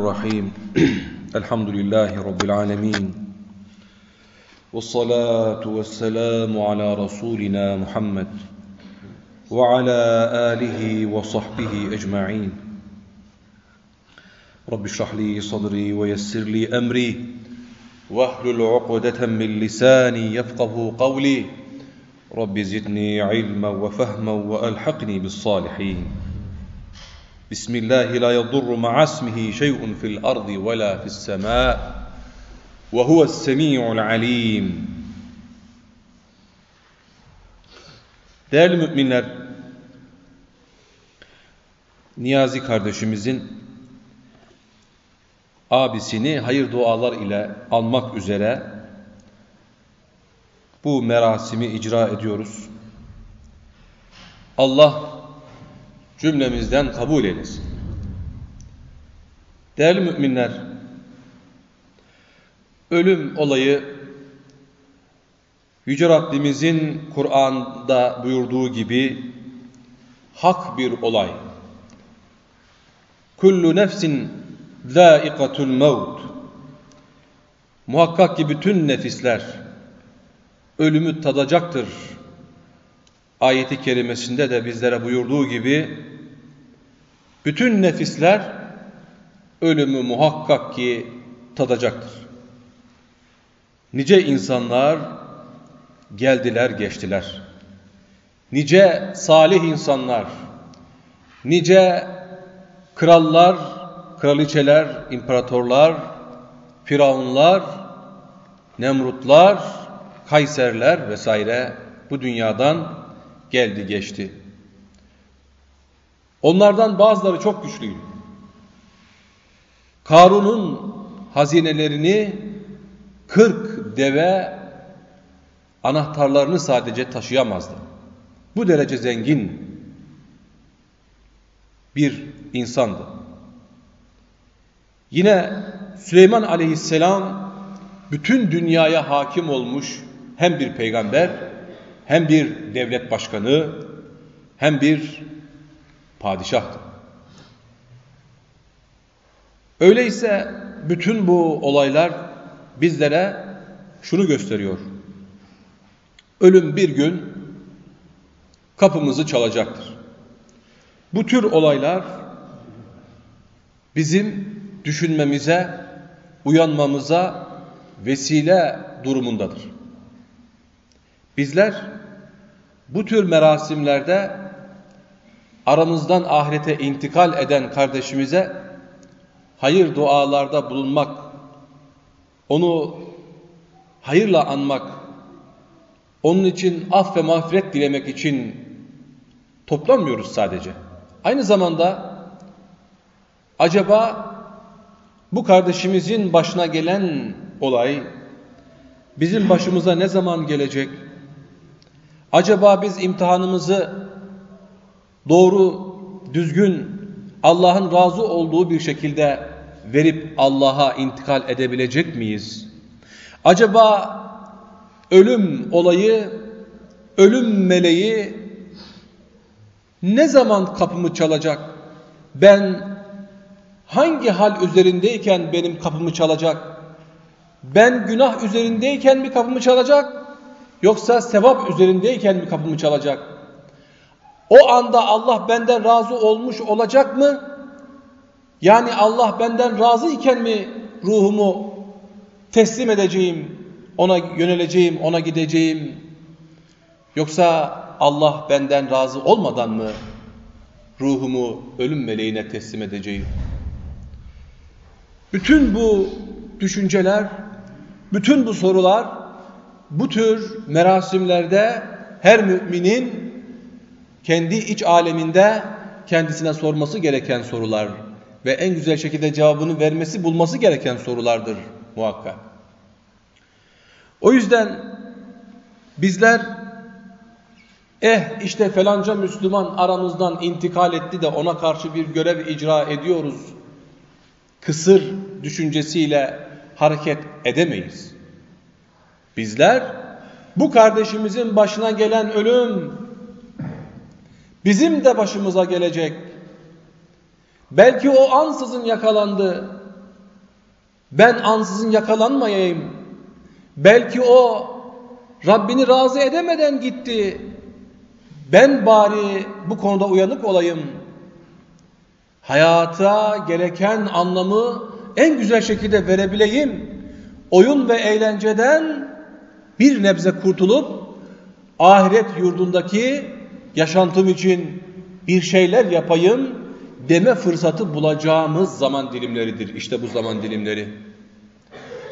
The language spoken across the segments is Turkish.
الرحيم. الحمد لله رب العالمين. والصلاة والسلام على رسولنا محمد وعلى آله وصحبه أجمعين. رب اشرح لي صدري ويسر لي أمري. واحلل عقدة من لساني يفقه قولي. رب زدني علما وفهما وألحقني بالصالحين. بسم الله لا يضر مع اسمه شيء في الأرض ولا في السماء وهو السميع العليم Değerli müminler, Niyazi kardeşimizin abisini hayır dualar ile almak üzere bu merasimi icra ediyoruz. Allah cümlemizden kabul eylesin. Değerli müminler, ölüm olayı Yüce Rabbimizin Kur'an'da buyurduğu gibi hak bir olay. Kullu nefsin zâikatul mevt. Muhakkak ki bütün nefisler ölümü tadacaktır. Ayeti kerimesinde de bizlere buyurduğu gibi bütün nefisler ölümü muhakkak ki tadacaktır. Nice insanlar geldiler geçtiler. Nice salih insanlar, nice krallar, kraliçeler, imparatorlar, firavunlar, nemrutlar, kayserler vesaire bu dünyadan geldi geçti. Onlardan bazıları çok güçlüydü. Karun'un hazinelerini 40 deve anahtarlarını sadece taşıyamazdı. Bu derece zengin bir insandı. Yine Süleyman aleyhisselam bütün dünyaya hakim olmuş hem bir peygamber hem bir devlet başkanı hem bir padişahtı. Öyleyse bütün bu olaylar bizlere şunu gösteriyor. Ölüm bir gün kapımızı çalacaktır. Bu tür olaylar bizim düşünmemize, uyanmamıza vesile durumundadır. Bizler bu tür merasimlerde aramızdan ahirete intikal eden kardeşimize hayır dualarda bulunmak, onu hayırla anmak, onun için af ve mağfiret dilemek için toplanmıyoruz sadece. Aynı zamanda acaba bu kardeşimizin başına gelen olay bizim başımıza ne zaman gelecek? Acaba biz imtihanımızı doğru, düzgün, Allah'ın razı olduğu bir şekilde verip Allah'a intikal edebilecek miyiz? Acaba ölüm olayı, ölüm meleği ne zaman kapımı çalacak? Ben hangi hal üzerindeyken benim kapımı çalacak? Ben günah üzerindeyken mi kapımı çalacak? Yoksa sevap üzerindeyken mi kapımı çalacak? O anda Allah benden razı olmuş olacak mı? Yani Allah benden razı iken mi ruhumu teslim edeceğim, ona yöneleceğim, ona gideceğim? Yoksa Allah benden razı olmadan mı ruhumu ölüm meleğine teslim edeceğim? Bütün bu düşünceler, bütün bu sorular bu tür merasimlerde her müminin kendi iç aleminde kendisine sorması gereken sorular ve en güzel şekilde cevabını vermesi, bulması gereken sorulardır muhakkak. O yüzden bizler eh işte falanca Müslüman aramızdan intikal etti de ona karşı bir görev icra ediyoruz. Kısır düşüncesiyle hareket edemeyiz. Bizler bu kardeşimizin başına gelen ölüm bizim de başımıza gelecek. Belki o ansızın yakalandı. Ben ansızın yakalanmayayım. Belki o Rabbini razı edemeden gitti. Ben bari bu konuda uyanık olayım. Hayata gereken anlamı en güzel şekilde verebileyim. Oyun ve eğlenceden bir nebze kurtulup ahiret yurdundaki yaşantım için bir şeyler yapayım deme fırsatı bulacağımız zaman dilimleridir. İşte bu zaman dilimleri.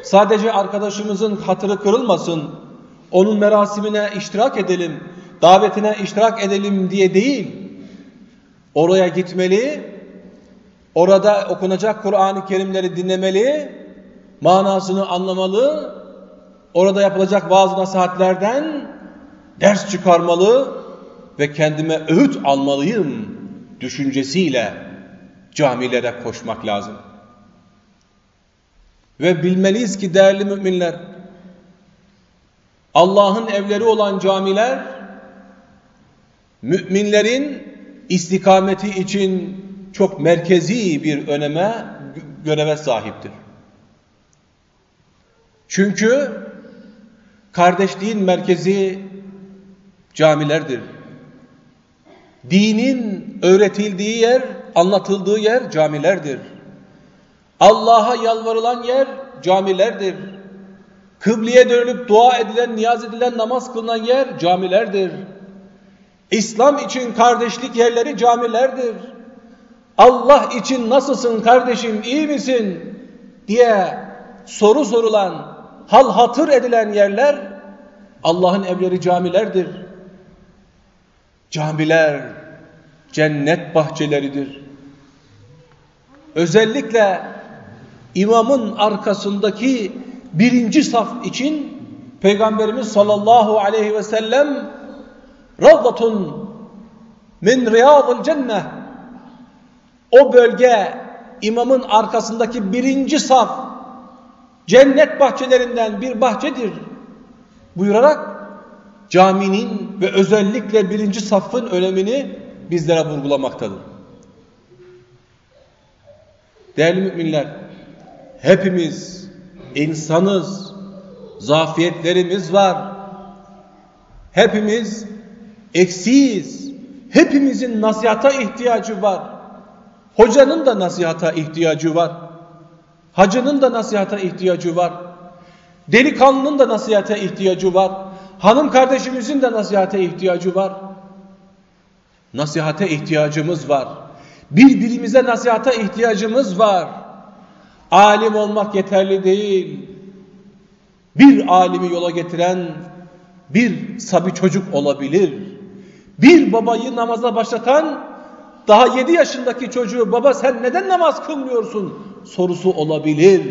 Sadece arkadaşımızın hatırı kırılmasın, onun merasimine iştirak edelim, davetine iştirak edelim diye değil. Oraya gitmeli, orada okunacak Kur'an-ı Kerimleri dinlemeli, manasını anlamalı, orada yapılacak vaaz nasihatlerden ders çıkarmalı ve kendime öğüt almalıyım düşüncesiyle camilere koşmak lazım. Ve bilmeliyiz ki değerli müminler, Allah'ın evleri olan camiler, müminlerin istikameti için çok merkezi bir öneme, göreve sahiptir. Çünkü kardeşliğin merkezi camilerdir. Dinin öğretildiği yer, anlatıldığı yer camilerdir. Allah'a yalvarılan yer camilerdir. Kıbleye dönülüp dua edilen, niyaz edilen, namaz kılınan yer camilerdir. İslam için kardeşlik yerleri camilerdir. Allah için nasılsın kardeşim, iyi misin diye soru sorulan, hal hatır edilen yerler Allah'ın evleri camilerdir. Camiler cennet bahçeleridir. Özellikle imamın arkasındaki birinci saf için Peygamberimiz sallallahu aleyhi ve sellem Ravdatun min riyadil cennet o bölge imamın arkasındaki birinci saf cennet bahçelerinden bir bahçedir buyurarak caminin ve özellikle birinci safın önemini bizlere vurgulamaktadır. Değerli müminler, hepimiz insanız, zafiyetlerimiz var. Hepimiz eksiyiz. Hepimizin nasihata ihtiyacı var. Hocanın da nasihata ihtiyacı var. Hacının da nasihata ihtiyacı var. Delikanlının da nasihata ihtiyacı var. Hanım kardeşimizin de nasihata ihtiyacı var. Nasihate ihtiyacımız var. Birbirimize nasihata ihtiyacımız var. Alim olmak yeterli değil. Bir alimi yola getiren bir sabi çocuk olabilir. Bir babayı namaza başlatan daha yedi yaşındaki çocuğu baba sen neden namaz kılmıyorsun sorusu olabilir.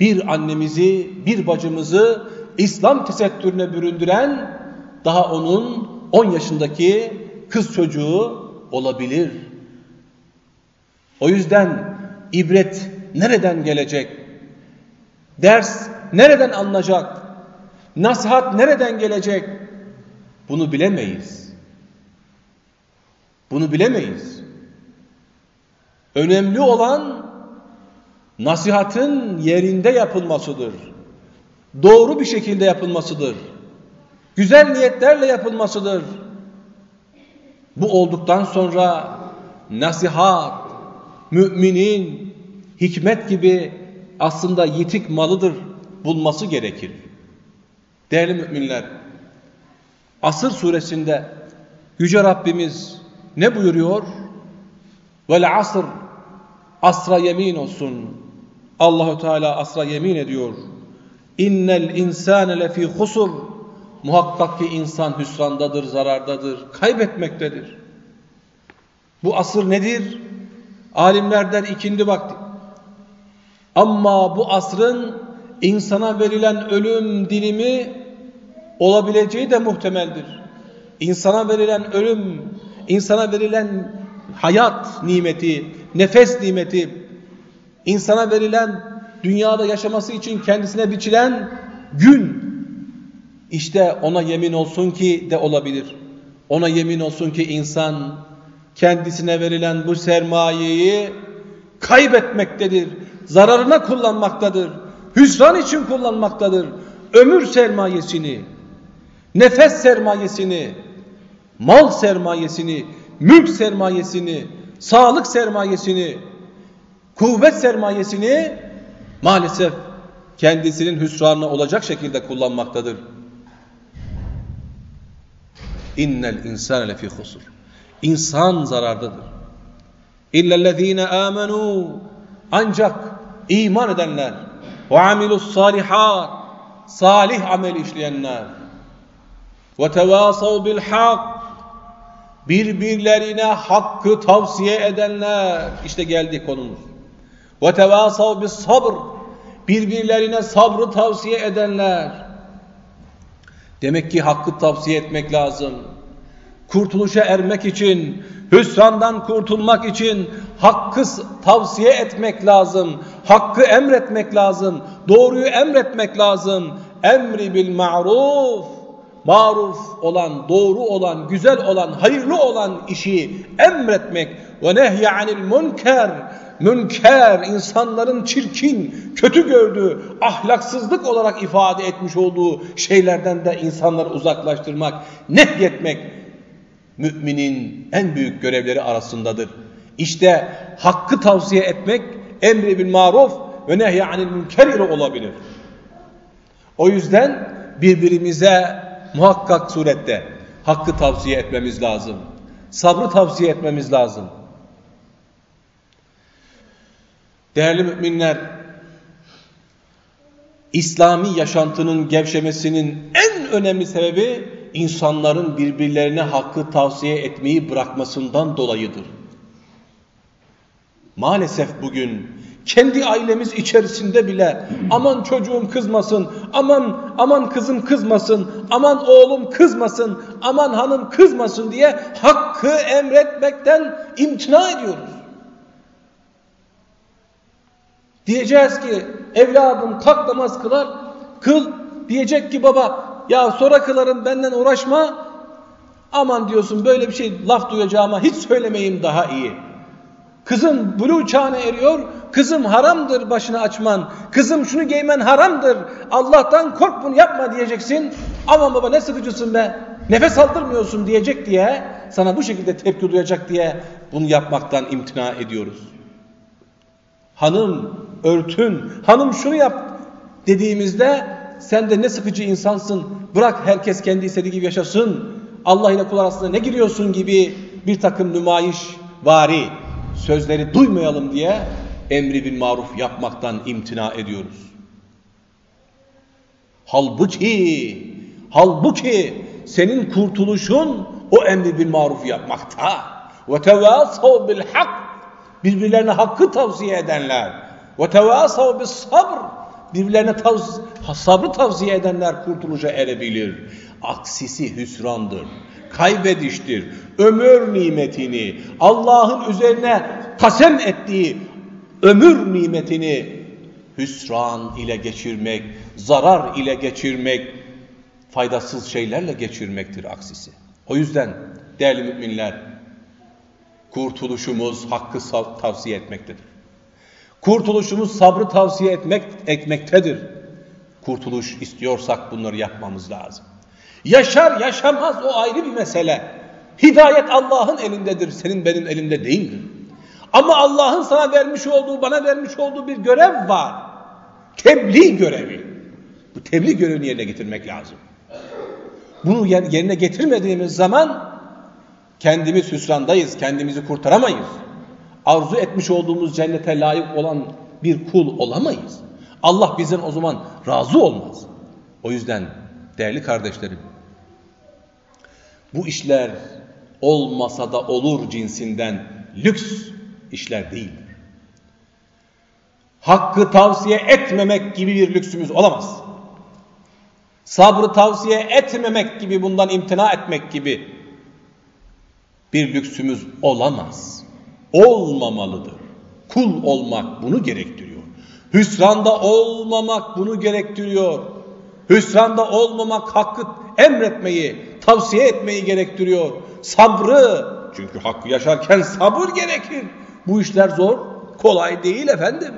Bir annemizi, bir bacımızı İslam tesettürüne büründüren daha onun 10 yaşındaki kız çocuğu olabilir. O yüzden ibret nereden gelecek? Ders nereden alınacak? Nasihat nereden gelecek? Bunu bilemeyiz. Bunu bilemeyiz. Önemli olan nasihatın yerinde yapılmasıdır. Doğru bir şekilde yapılmasıdır. Güzel niyetlerle yapılmasıdır. Bu olduktan sonra nasihat, müminin hikmet gibi aslında yitik malıdır bulması gerekir. Değerli müminler, Asır suresinde Yüce Rabbimiz ne buyuruyor? Vel asr asra yemin olsun. Allahu Teala asra yemin ediyor. İnnel insane lefi husur. Muhakkak ki insan hüsrandadır, zarardadır, kaybetmektedir. Bu asır nedir? Alimlerden ikindi vakti. Ama bu asrın insana verilen ölüm dilimi olabileceği de muhtemeldir. İnsana verilen ölüm, insana verilen hayat nimeti, nefes nimeti, insana verilen dünyada yaşaması için kendisine biçilen gün, işte ona yemin olsun ki de olabilir. Ona yemin olsun ki insan kendisine verilen bu sermayeyi kaybetmektedir, zararına kullanmaktadır, hüsran için kullanmaktadır. Ömür sermayesini, nefes sermayesini, mal sermayesini, mülk sermayesini, sağlık sermayesini, kuvvet sermayesini maalesef kendisinin hüsranına olacak şekilde kullanmaktadır. İnnel insane lefi husur. İnsan zarardadır. İllellezine amenu ancak iman edenler ve amilus salihat salih amel işleyenler ve tevasav bil hak birbirlerine hakkı tavsiye edenler işte geldi konumuz ve tevasav bis sabr birbirlerine sabrı tavsiye edenler. Demek ki hakkı tavsiye etmek lazım. Kurtuluşa ermek için hüsrandan kurtulmak için hakkı tavsiye etmek lazım. Hakkı emretmek lazım. Doğruyu emretmek lazım. Emri bil ma'ruf. Maruf olan, doğru olan, güzel olan, hayırlı olan işi emretmek. ve nehye anil münker münker insanların çirkin, kötü gördüğü, ahlaksızlık olarak ifade etmiş olduğu şeylerden de insanları uzaklaştırmak, nehyetmek müminin en büyük görevleri arasındadır. İşte hakkı tavsiye etmek emri bil maruf ve nehye anil münker ile olabilir. O yüzden birbirimize muhakkak surette hakkı tavsiye etmemiz lazım. Sabrı tavsiye etmemiz lazım. Değerli müminler, İslami yaşantının gevşemesinin en önemli sebebi insanların birbirlerine hakkı tavsiye etmeyi bırakmasından dolayıdır. Maalesef bugün kendi ailemiz içerisinde bile aman çocuğum kızmasın, aman aman kızım kızmasın, aman oğlum kızmasın, aman hanım kızmasın diye hakkı emretmekten imtina ediyoruz. Diyeceğiz ki evladım kalk namaz kılar, kıl. Diyecek ki baba ya sonra kılarım benden uğraşma. Aman diyorsun böyle bir şey laf duyacağıma hiç söylemeyeyim daha iyi. Kızım buluğ çağına eriyor. Kızım haramdır başını açman. Kızım şunu giymen haramdır. Allah'tan kork bunu yapma diyeceksin. Aman baba ne sıkıcısın be. Nefes aldırmıyorsun diyecek diye sana bu şekilde tepki duyacak diye bunu yapmaktan imtina ediyoruz. Hanım örtün, hanım şunu yap dediğimizde sen de ne sıkıcı insansın. Bırak herkes kendi istediği gibi yaşasın. Allah ile kul arasında ne giriyorsun gibi bir takım nümayiş vari sözleri duymayalım diye emri bin maruf yapmaktan imtina ediyoruz. Halbuki, halbuki senin kurtuluşun o emri bin maruf yapmakta. Ve tevasav bil. Birbirlerine hakkı tavsiye edenler. Ve tevasav bis sabr. Birbirlerine tavs sabrı tavsiye edenler kurtuluşa erebilir. Aksisi hüsrandır kaybediştir. Ömür nimetini, Allah'ın üzerine kasem ettiği ömür nimetini hüsran ile geçirmek, zarar ile geçirmek, faydasız şeylerle geçirmektir aksisi. O yüzden değerli müminler, kurtuluşumuz hakkı tavsiye etmektedir. Kurtuluşumuz sabrı tavsiye etmek, etmektedir. Kurtuluş istiyorsak bunları yapmamız lazım. Yaşar yaşamaz o ayrı bir mesele. Hidayet Allah'ın elindedir, senin benim elimde değildir. Ama Allah'ın sana vermiş olduğu, bana vermiş olduğu bir görev var. Tebliğ görevi. Bu tebliğ görevini yerine getirmek lazım. Bunu yerine getirmediğimiz zaman kendimiz hüsrandayız, kendimizi kurtaramayız. Arzu etmiş olduğumuz cennete layık olan bir kul olamayız. Allah bizden o zaman razı olmaz. O yüzden değerli kardeşlerim, bu işler olmasa da olur cinsinden lüks işler değildir. Hakkı tavsiye etmemek gibi bir lüksümüz olamaz. Sabrı tavsiye etmemek gibi bundan imtina etmek gibi bir lüksümüz olamaz. Olmamalıdır. Kul olmak bunu gerektiriyor. Hüsranda olmamak bunu gerektiriyor. Hüsranda olmamak hakkı emretmeyi, tavsiye etmeyi gerektiriyor. Sabrı, çünkü hakkı yaşarken sabır gerekir. Bu işler zor, kolay değil efendim.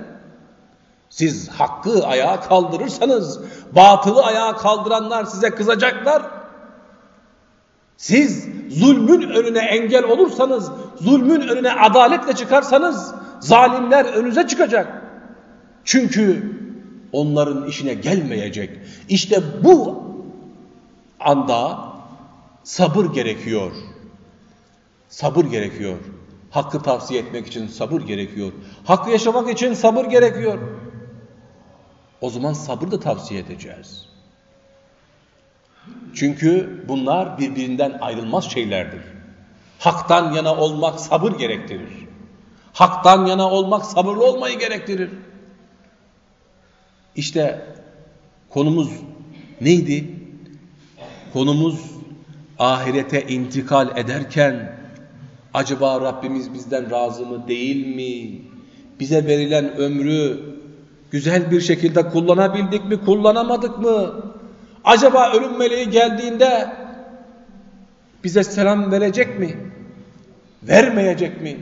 Siz hakkı ayağa kaldırırsanız batılı ayağa kaldıranlar size kızacaklar. Siz zulmün önüne engel olursanız, zulmün önüne adaletle çıkarsanız zalimler önünüze çıkacak. Çünkü onların işine gelmeyecek. İşte bu anda sabır gerekiyor. Sabır gerekiyor. Hakkı tavsiye etmek için sabır gerekiyor. Hakkı yaşamak için sabır gerekiyor. O zaman sabır da tavsiye edeceğiz. Çünkü bunlar birbirinden ayrılmaz şeylerdir. Haktan yana olmak sabır gerektirir. Haktan yana olmak sabırlı olmayı gerektirir. İşte konumuz neydi? Konumuz ahirete intikal ederken acaba Rabbimiz bizden razı mı değil mi? Bize verilen ömrü güzel bir şekilde kullanabildik mi, kullanamadık mı? Acaba ölüm meleği geldiğinde bize selam verecek mi? Vermeyecek mi?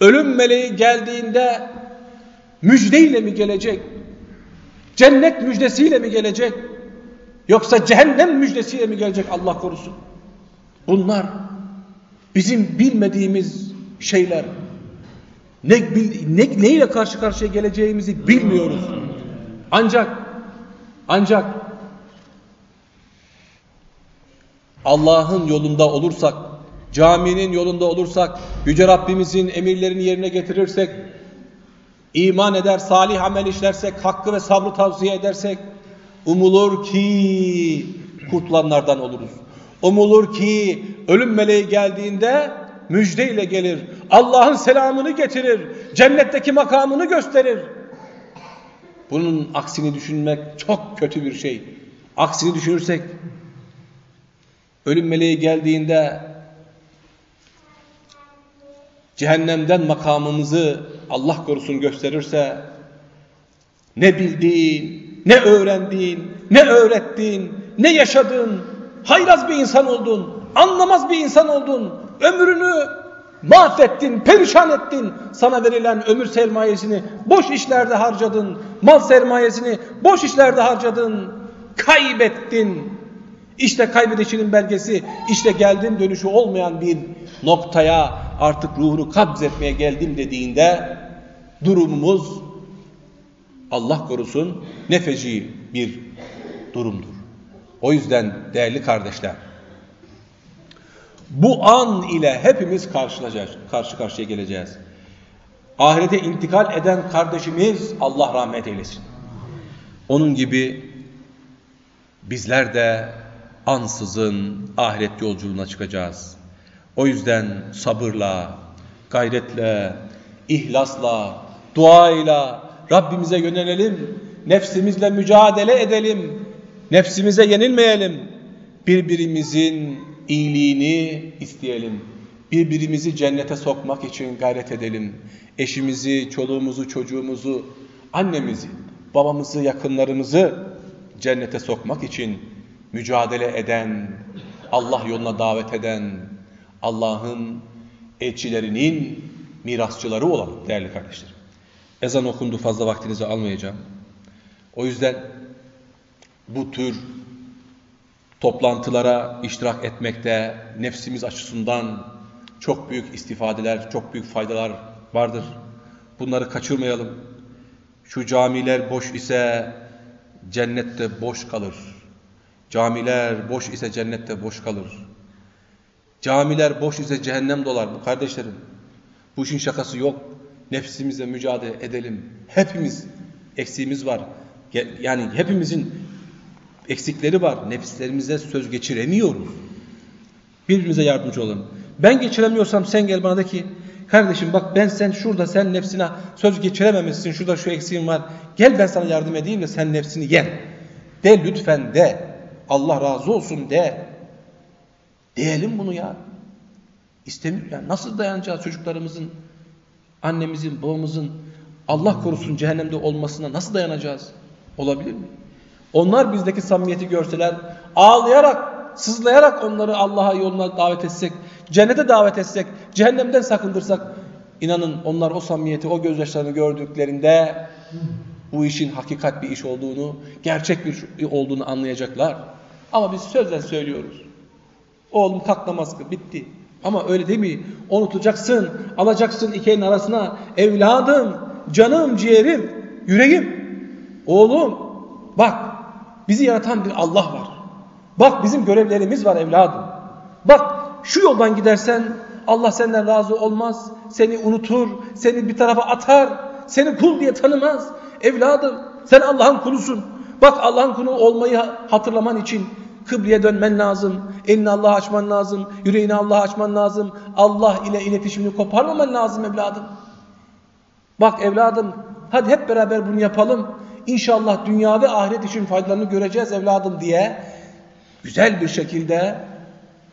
Ölüm meleği geldiğinde müjdeyle mi gelecek? Cennet müjdesiyle mi gelecek? Yoksa cehennem müjdesiyle mi gelecek Allah korusun? Bunlar bizim bilmediğimiz şeyler. Ne, ne, neyle karşı karşıya geleceğimizi bilmiyoruz. Ancak ancak Allah'ın yolunda olursak, caminin yolunda olursak, Yüce Rabbimizin emirlerini yerine getirirsek, iman eder, salih amel işlersek, hakkı ve sabrı tavsiye edersek, umulur ki kurtulanlardan oluruz. Umulur ki ölüm meleği geldiğinde müjdeyle gelir. Allah'ın selamını getirir. Cennetteki makamını gösterir. Bunun aksini düşünmek çok kötü bir şey. Aksini düşünürsek ölüm meleği geldiğinde cehennemden makamımızı Allah korusun gösterirse ne bildiğin, ne öğrendiğin, ne öğrettiğin, ne yaşadığın, hayraz bir insan oldun, anlamaz bir insan oldun, ömrünü mahvettin, perişan ettin, sana verilen ömür sermayesini boş işlerde harcadın, mal sermayesini boş işlerde harcadın, kaybettin. İşte kaybedişinin belgesi, işte geldim dönüşü olmayan bir noktaya artık ruhunu kabzetmeye geldim dediğinde durumumuz Allah korusun nefeci bir durumdur. O yüzden değerli kardeşler bu an ile hepimiz karşılayacağız, karşı karşıya geleceğiz. Ahirete intikal eden kardeşimiz Allah rahmet eylesin. Onun gibi bizler de ansızın ahiret yolculuğuna çıkacağız. O yüzden sabırla, gayretle, ihlasla, duayla Rabbimize yönelelim. Nefsimizle mücadele edelim. Nefsimize yenilmeyelim. Birbirimizin iyiliğini isteyelim. Birbirimizi cennete sokmak için gayret edelim. Eşimizi, çoluğumuzu, çocuğumuzu, annemizi, babamızı, yakınlarımızı cennete sokmak için mücadele eden, Allah yoluna davet eden, Allah'ın elçilerinin mirasçıları olan değerli kardeşlerim. Ezan okundu fazla vaktinizi almayacağım. O yüzden bu tür toplantılara iştirak etmekte nefsimiz açısından çok büyük istifadeler, çok büyük faydalar vardır. Bunları kaçırmayalım. Şu camiler boş ise cennette boş kalır. Camiler boş ise cennette boş kalır. Camiler boş ise cehennem dolar bu kardeşlerim. Bu işin şakası yok. Nefsimizle mücadele edelim. Hepimiz eksiğimiz var. Yani hepimizin eksikleri var. Nefislerimize söz geçiremiyoruz. Birbirimize yardımcı olalım. Ben geçiremiyorsam sen gel bana de ki kardeşim bak ben sen şurada sen nefsine söz geçirememişsin. Şurada şu eksiğin var. Gel ben sana yardım edeyim de sen nefsini yen. De lütfen de. Allah razı olsun de. Diyelim bunu ya. İstemiyor. Yani nasıl dayanacağız çocuklarımızın, annemizin, babamızın Allah korusun cehennemde olmasına nasıl dayanacağız? Olabilir mi? Onlar bizdeki samimiyeti görseler ağlayarak, sızlayarak onları Allah'a yoluna davet etsek, cennete davet etsek, cehennemden sakındırsak İnanın onlar o samimiyeti, o gözyaşlarını gördüklerinde bu işin hakikat bir iş olduğunu, gerçek bir olduğunu anlayacaklar. Ama biz sözden söylüyoruz. Oğlum kalk namaz kıl, bitti. Ama öyle değil mi? Onu tutacaksın, alacaksın iki elin arasına. Evladım, canım, ciğerim, yüreğim. Oğlum, bak bizi yaratan bir Allah var. Bak bizim görevlerimiz var evladım. Bak şu yoldan gidersen Allah senden razı olmaz. Seni unutur, seni bir tarafa atar. Seni kul diye tanımaz. Evladım sen Allah'ın kulusun. Bak Allah'ın kulu olmayı hatırlaman için kıbleye dönmen lazım. Elini Allah'a açman lazım. Yüreğini Allah'a açman lazım. Allah ile iletişimini koparmaman lazım evladım. Bak evladım hadi hep beraber bunu yapalım. İnşallah dünya ve ahiret için faydalarını göreceğiz evladım diye güzel bir şekilde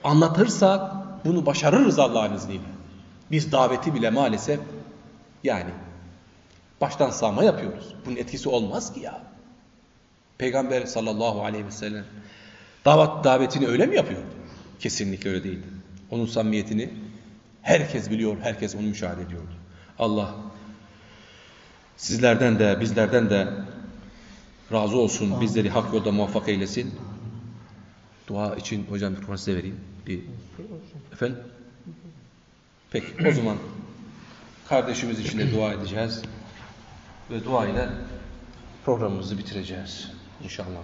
anlatırsak bunu başarırız Allah'ın izniyle. Biz daveti bile maalesef yani baştan sağma yapıyoruz. Bunun etkisi olmaz ki ya. Peygamber sallallahu aleyhi ve sellem davet davetini öyle mi yapıyor? Kesinlikle öyle değil. Onun samimiyetini herkes biliyor, herkes onu müşahede ediyordu. Allah sizlerden de bizlerden de razı olsun. Bizleri hak yolda muvaffak eylesin. Dua için hocam mikrofonu size vereyim. Bir... Efendim? Peki o zaman kardeşimiz için de dua edeceğiz. Ve dua ile programımızı bitireceğiz. İnşallah.